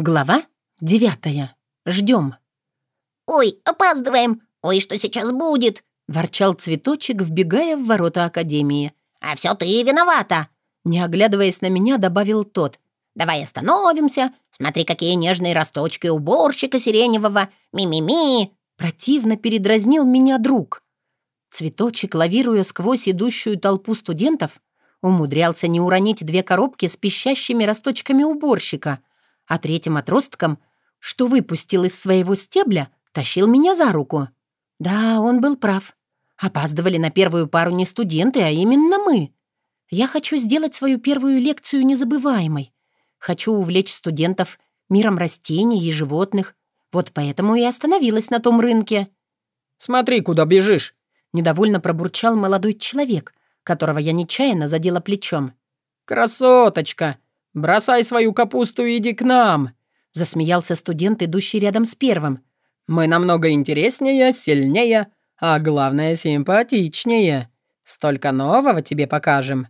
Глава девятая. Ждем. «Ой, опаздываем! Ой, что сейчас будет?» — ворчал цветочек, вбегая в ворота Академии. «А все ты виновата!» Не оглядываясь на меня, добавил тот. «Давай остановимся. Смотри, какие нежные росточки уборщика сиреневого. Ми-ми-ми!» Противно передразнил меня друг. Цветочек, лавируя сквозь идущую толпу студентов, умудрялся не уронить две коробки с пищащими росточками уборщика — а третьим отростком, что выпустил из своего стебля, тащил меня за руку. Да, он был прав. Опаздывали на первую пару не студенты, а именно мы. Я хочу сделать свою первую лекцию незабываемой. Хочу увлечь студентов миром растений и животных. Вот поэтому и остановилась на том рынке. «Смотри, куда бежишь!» — недовольно пробурчал молодой человек, которого я нечаянно задела плечом. «Красоточка! «Бросай свою капусту и иди к нам!» — засмеялся студент, идущий рядом с первым. «Мы намного интереснее, сильнее, а главное, симпатичнее. Столько нового тебе покажем».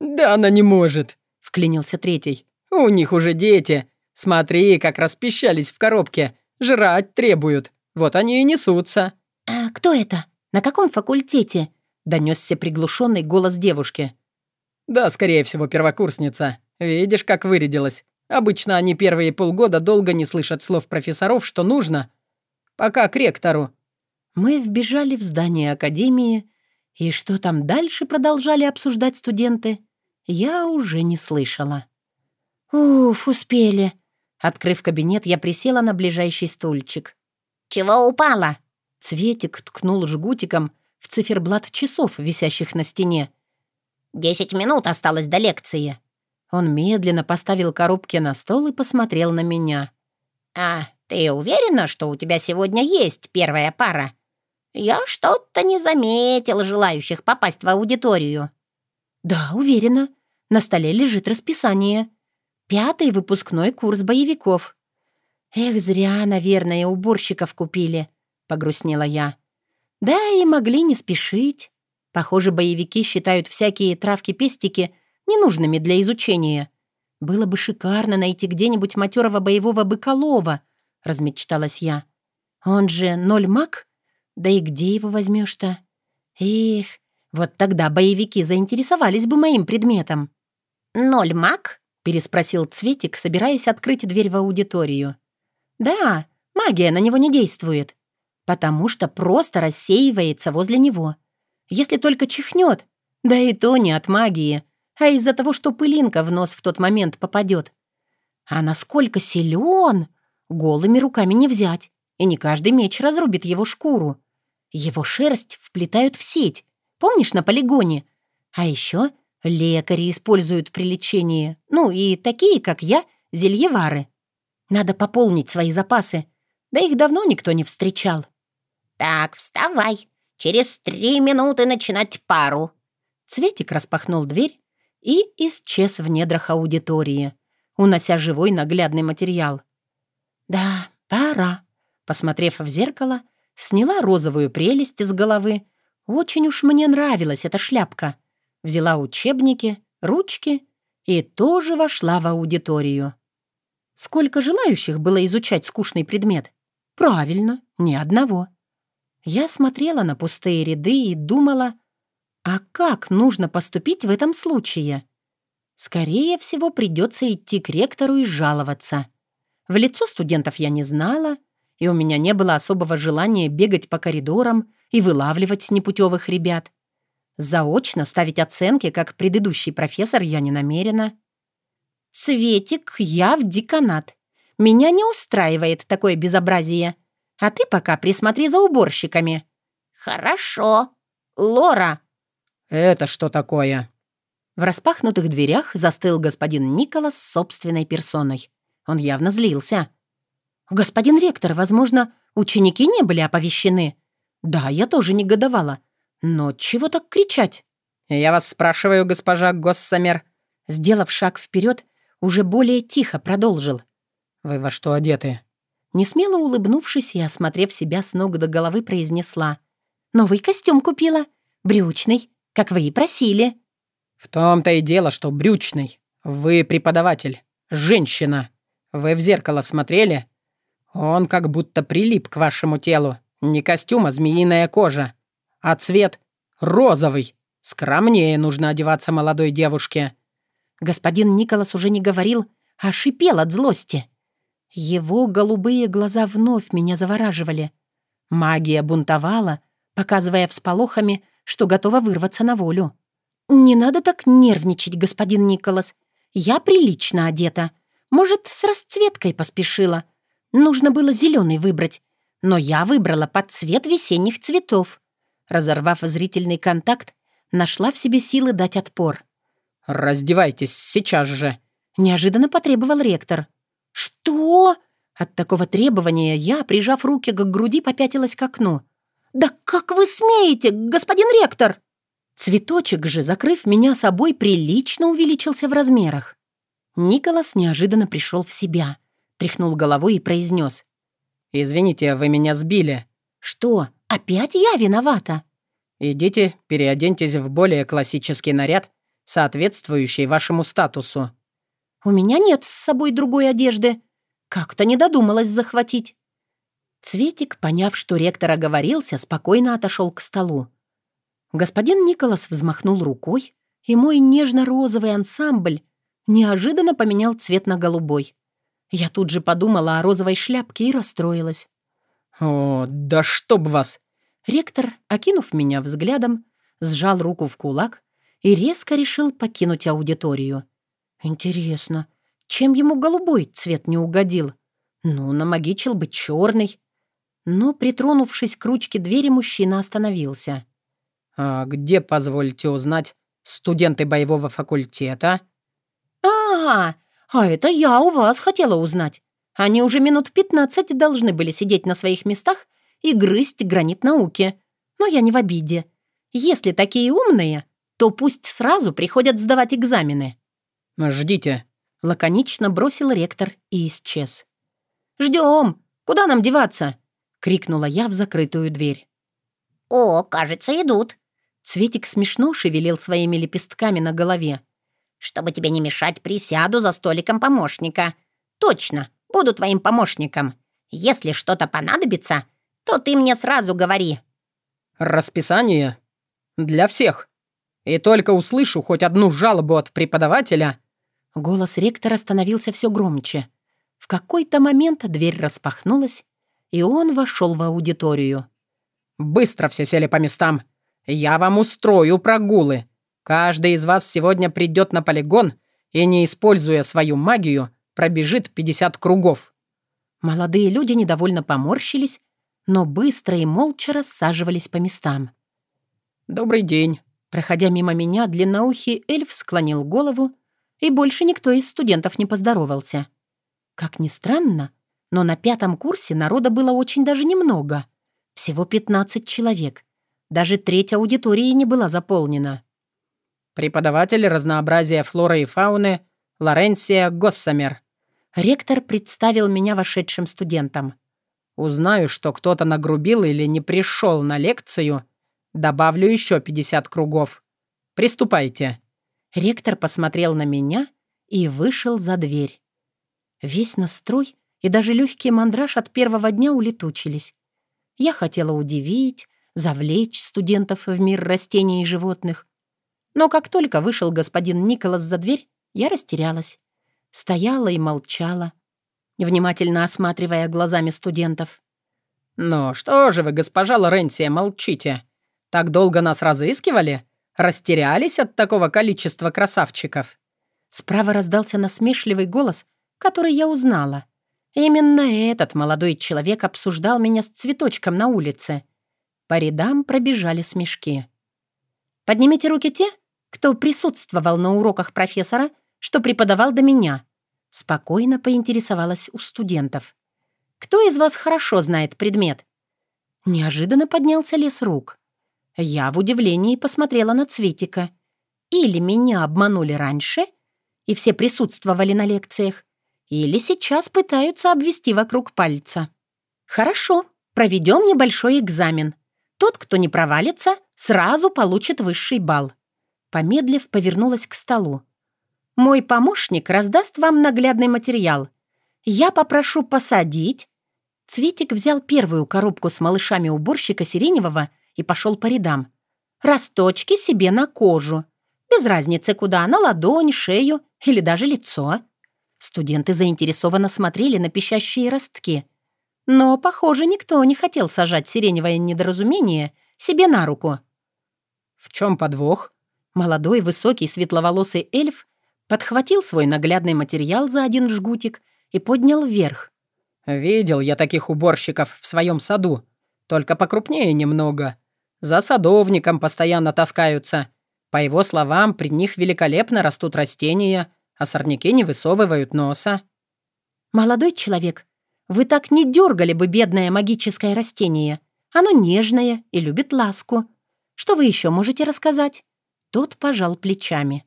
«Да она не может!» — вклинился третий. «У них уже дети. Смотри, как распищались в коробке. Жрать требуют. Вот они и несутся». «А кто это? На каком факультете?» — донесся приглушенный голос девушки. «Да, скорее всего, первокурсница. Видишь, как вырядилась. Обычно они первые полгода долго не слышат слов профессоров, что нужно. Пока к ректору». Мы вбежали в здание академии, и что там дальше продолжали обсуждать студенты, я уже не слышала. «Уф, успели!» Открыв кабинет, я присела на ближайший стульчик. «Чего упала?» Цветик ткнул жгутиком в циферблат часов, висящих на стене. «Десять минут осталось до лекции». Он медленно поставил коробки на стол и посмотрел на меня. «А ты уверена, что у тебя сегодня есть первая пара? Я что-то не заметил желающих попасть в аудиторию». «Да, уверена. На столе лежит расписание. Пятый выпускной курс боевиков». «Эх, зря, наверное, уборщиков купили», — погрустнела я. «Да и могли не спешить. Похоже, боевики считают всякие травки-пестики — ненужными для изучения. Было бы шикарно найти где-нибудь матерого боевого быколова, размечталась я. Он же ноль маг? Да и где его возьмешь-то? Эх, вот тогда боевики заинтересовались бы моим предметом. «Ноль маг?» — переспросил Цветик, собираясь открыть дверь в аудиторию. «Да, магия на него не действует, потому что просто рассеивается возле него. Если только чихнет, да и то не от магии, а из-за того, что пылинка в нос в тот момент попадет. А насколько силен, голыми руками не взять, и не каждый меч разрубит его шкуру. Его шерсть вплетают в сеть, помнишь, на полигоне? А еще лекари используют при лечении, ну и такие, как я, зельевары. Надо пополнить свои запасы, да их давно никто не встречал. «Так, вставай, через три минуты начинать пару». Цветик распахнул дверь, и исчез в недрах аудитории, унося живой наглядный материал. «Да, пора», — посмотрев в зеркало, сняла розовую прелесть с головы. Очень уж мне нравилась эта шляпка. Взяла учебники, ручки и тоже вошла в аудиторию. Сколько желающих было изучать скучный предмет? Правильно, ни одного. Я смотрела на пустые ряды и думала, а как нужно поступить в этом случае? Скорее всего, придется идти к ректору и жаловаться. В лицо студентов я не знала, и у меня не было особого желания бегать по коридорам и вылавливать непутевых ребят. Заочно ставить оценки, как предыдущий профессор, я не намерена. «Светик, я в деканат. Меня не устраивает такое безобразие. А ты пока присмотри за уборщиками». «Хорошо. Лора, «Это что такое?» В распахнутых дверях застыл господин Николас с собственной персоной. Он явно злился. «Господин ректор, возможно, ученики не были оповещены?» «Да, я тоже негодовала. Но чего так кричать?» «Я вас спрашиваю, госпожа Госсамер». Сделав шаг вперед, уже более тихо продолжил. «Вы во что одеты?» Несмело улыбнувшись и осмотрев себя с ног до головы, произнесла. «Новый костюм купила. Брючный как вы и просили». «В том-то и дело, что брючный. Вы преподаватель. Женщина». Вы в зеркало смотрели? Он как будто прилип к вашему телу. Не костюм, а змеиная кожа. А цвет — розовый. Скромнее нужно одеваться молодой девушке». Господин Николас уже не говорил, а шипел от злости. Его голубые глаза вновь меня завораживали. Магия бунтовала, показывая всполохами, что готова вырваться на волю. «Не надо так нервничать, господин Николас. Я прилично одета. Может, с расцветкой поспешила. Нужно было зеленый выбрать. Но я выбрала под цвет весенних цветов». Разорвав зрительный контакт, нашла в себе силы дать отпор. «Раздевайтесь сейчас же!» — неожиданно потребовал ректор. «Что?» От такого требования я, прижав руки к груди, попятилась к окну. «Да как вы смеете, господин ректор?» Цветочек же, закрыв меня собой, прилично увеличился в размерах. Николас неожиданно пришел в себя, тряхнул головой и произнес. «Извините, вы меня сбили». «Что, опять я виновата?» «Идите, переоденьтесь в более классический наряд, соответствующий вашему статусу». «У меня нет с собой другой одежды. Как-то не додумалась захватить». Цветик, поняв, что ректор оговорился, спокойно отошел к столу. Господин Николас взмахнул рукой, и мой нежно-розовый ансамбль неожиданно поменял цвет на голубой. Я тут же подумала о розовой шляпке и расстроилась. «О, да чтоб вас!» Ректор, окинув меня взглядом, сжал руку в кулак и резко решил покинуть аудиторию. Интересно, чем ему голубой цвет не угодил? Ну, намагичил бы черный. Но, притронувшись к ручке двери, мужчина остановился. «А где, позвольте узнать, студенты боевого факультета?» «А, а это я у вас хотела узнать. Они уже минут пятнадцать должны были сидеть на своих местах и грызть гранит науки. Но я не в обиде. Если такие умные, то пусть сразу приходят сдавать экзамены». «Ждите», — лаконично бросил ректор и исчез. «Ждем! Куда нам деваться?» — крикнула я в закрытую дверь. «О, кажется, идут». Цветик смешно шевелил своими лепестками на голове. «Чтобы тебе не мешать, присяду за столиком помощника. Точно, буду твоим помощником. Если что-то понадобится, то ты мне сразу говори». «Расписание? Для всех. И только услышу хоть одну жалобу от преподавателя...» Голос ректора становился все громче. В какой-то момент дверь распахнулась, и он вошел в аудиторию. «Быстро все сели по местам. Я вам устрою прогулы. Каждый из вас сегодня придет на полигон и, не используя свою магию, пробежит 50 кругов». Молодые люди недовольно поморщились, но быстро и молча рассаживались по местам. «Добрый день». Проходя мимо меня, длинноухий эльф склонил голову, и больше никто из студентов не поздоровался. Как ни странно, но на пятом курсе народа было очень даже немного. Всего 15 человек. Даже треть аудитории не была заполнена. Преподаватель разнообразия флоры и фауны Лоренсия Госсамер. Ректор представил меня вошедшим студентам. Узнаю, что кто-то нагрубил или не пришел на лекцию, добавлю еще 50 кругов. Приступайте». Ректор посмотрел на меня и вышел за дверь. Весь настрой и даже легкий мандраж от первого дня улетучились. Я хотела удивить, завлечь студентов в мир растений и животных. Но как только вышел господин Николас за дверь, я растерялась. Стояла и молчала, внимательно осматривая глазами студентов. «Ну что же вы, госпожа Лоренция, молчите? Так долго нас разыскивали? Растерялись от такого количества красавчиков?» Справа раздался насмешливый голос, который я узнала. Именно этот молодой человек обсуждал меня с цветочком на улице. По рядам пробежали смешки. «Поднимите руки те, кто присутствовал на уроках профессора, что преподавал до меня», Спокойно поинтересовалась у студентов. «Кто из вас хорошо знает предмет?» Неожиданно поднялся лес рук. Я в удивлении посмотрела на Цветика. Или меня обманули раньше, и все присутствовали на лекциях, или сейчас пытаются обвести вокруг пальца. «Хорошо, проведем небольшой экзамен. Тот, кто не провалится, сразу получит высший балл». Помедлив, повернулась к столу. Мой помощник раздаст вам наглядный материал. я попрошу посадить...» Цветик взял первую коробку с малышами уборщика Сиреневого и пошел по рядам. «Росточки себе на кожу. Без разницы куда, на ладонь, шею или даже лицо». Студенты заинтересованно смотрели на пищащие ростки. Но, похоже, никто не хотел сажать сиреневое недоразумение себе на руку. «В чем подвох?» Молодой, высокий, светловолосый эльф подхватил свой наглядный материал за один жгутик и поднял вверх. «Видел я таких уборщиков в своем саду, только покрупнее немного. За садовником постоянно таскаются. По его словам, при них великолепно растут растения, а сорняки не высовывают носа». «Молодой человек, вы так не дергали бы бедное магическое растение. Оно нежное и любит ласку. Что вы еще можете рассказать?» Тот пожал плечами.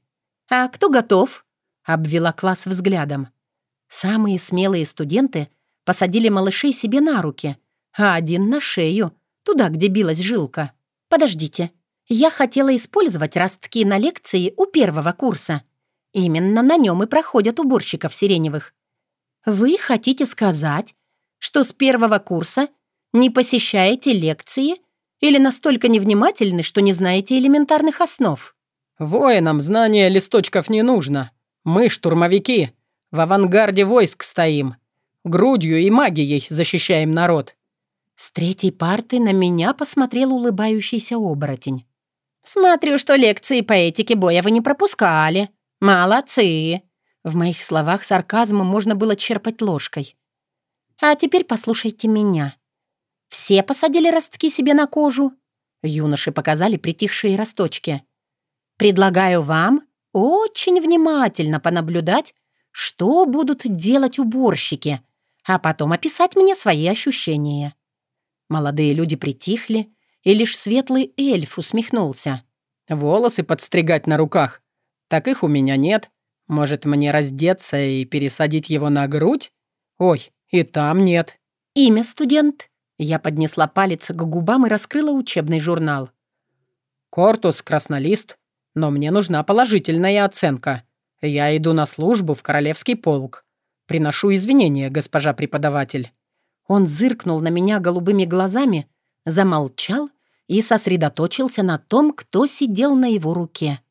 «А кто готов?» — обвела класс взглядом. Самые смелые студенты посадили малышей себе на руки, а один на шею, туда, где билась жилка. «Подождите, я хотела использовать ростки на лекции у первого курса. Именно на нем и проходят уборщиков сиреневых. Вы хотите сказать, что с первого курса не посещаете лекции или настолько невнимательны, что не знаете элементарных основ?» «Воинам знания листочков не нужно. Мы штурмовики. В авангарде войск стоим. Грудью и магией защищаем народ». С третьей парты на меня посмотрел улыбающийся оборотень. «Смотрю, что лекции по этике боя вы не пропускали. Молодцы!» В моих словах сарказма можно было черпать ложкой. «А теперь послушайте меня. Все посадили ростки себе на кожу?» Юноши показали притихшие росточки. «Предлагаю вам очень внимательно понаблюдать что будут делать уборщики, а потом описать мне свои ощущения. Молодые люди притихли, и лишь светлый эльф усмехнулся. «Волосы подстригать на руках? Так их у меня нет. Может, мне раздеться и пересадить его на грудь? Ой, и там нет». «Имя студент?» Я поднесла палец к губам и раскрыла учебный журнал. «Кортус Краснолист, но мне нужна положительная оценка. «Я иду на службу в Королевский полк. Приношу извинения, госпожа преподаватель». Он зыркнул на меня голубыми глазами, замолчал и сосредоточился на том, кто сидел на его руке.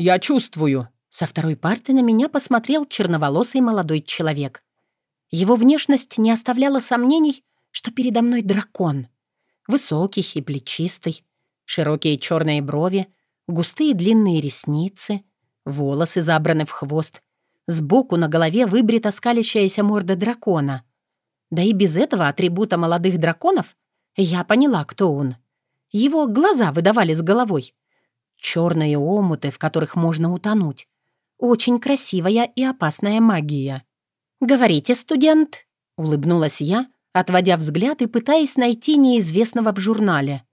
«Я чувствую». Со второй парты на меня посмотрел черноволосый молодой человек. Его внешность не оставляла сомнений, что передо мной дракон. Высокий и плечистый, широкие черные брови, густые длинные ресницы, Волосы забраны в хвост. Сбоку на голове выбрита скалящаяся морда дракона. Да и без этого атрибута молодых драконов я поняла, кто он. Его глаза выдавали с головой. Черные омуты, в которых можно утонуть. Очень красивая и опасная магия. «Говорите, студент», — улыбнулась я, отводя взгляд и пытаясь найти неизвестного в журнале.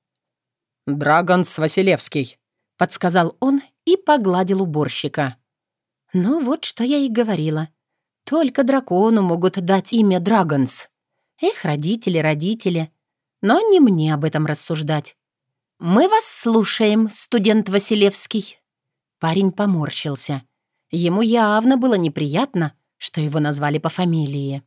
«Драгонс Василевский», — подсказал он и погладил уборщика. Ну вот, что я и говорила. Только дракону могут дать имя Драгонс. Эх, родители, родители. Но не мне об этом рассуждать. «Мы вас слушаем, студент Василевский». Парень поморщился. Ему явно было неприятно, что его назвали по фамилии.